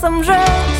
some drugs.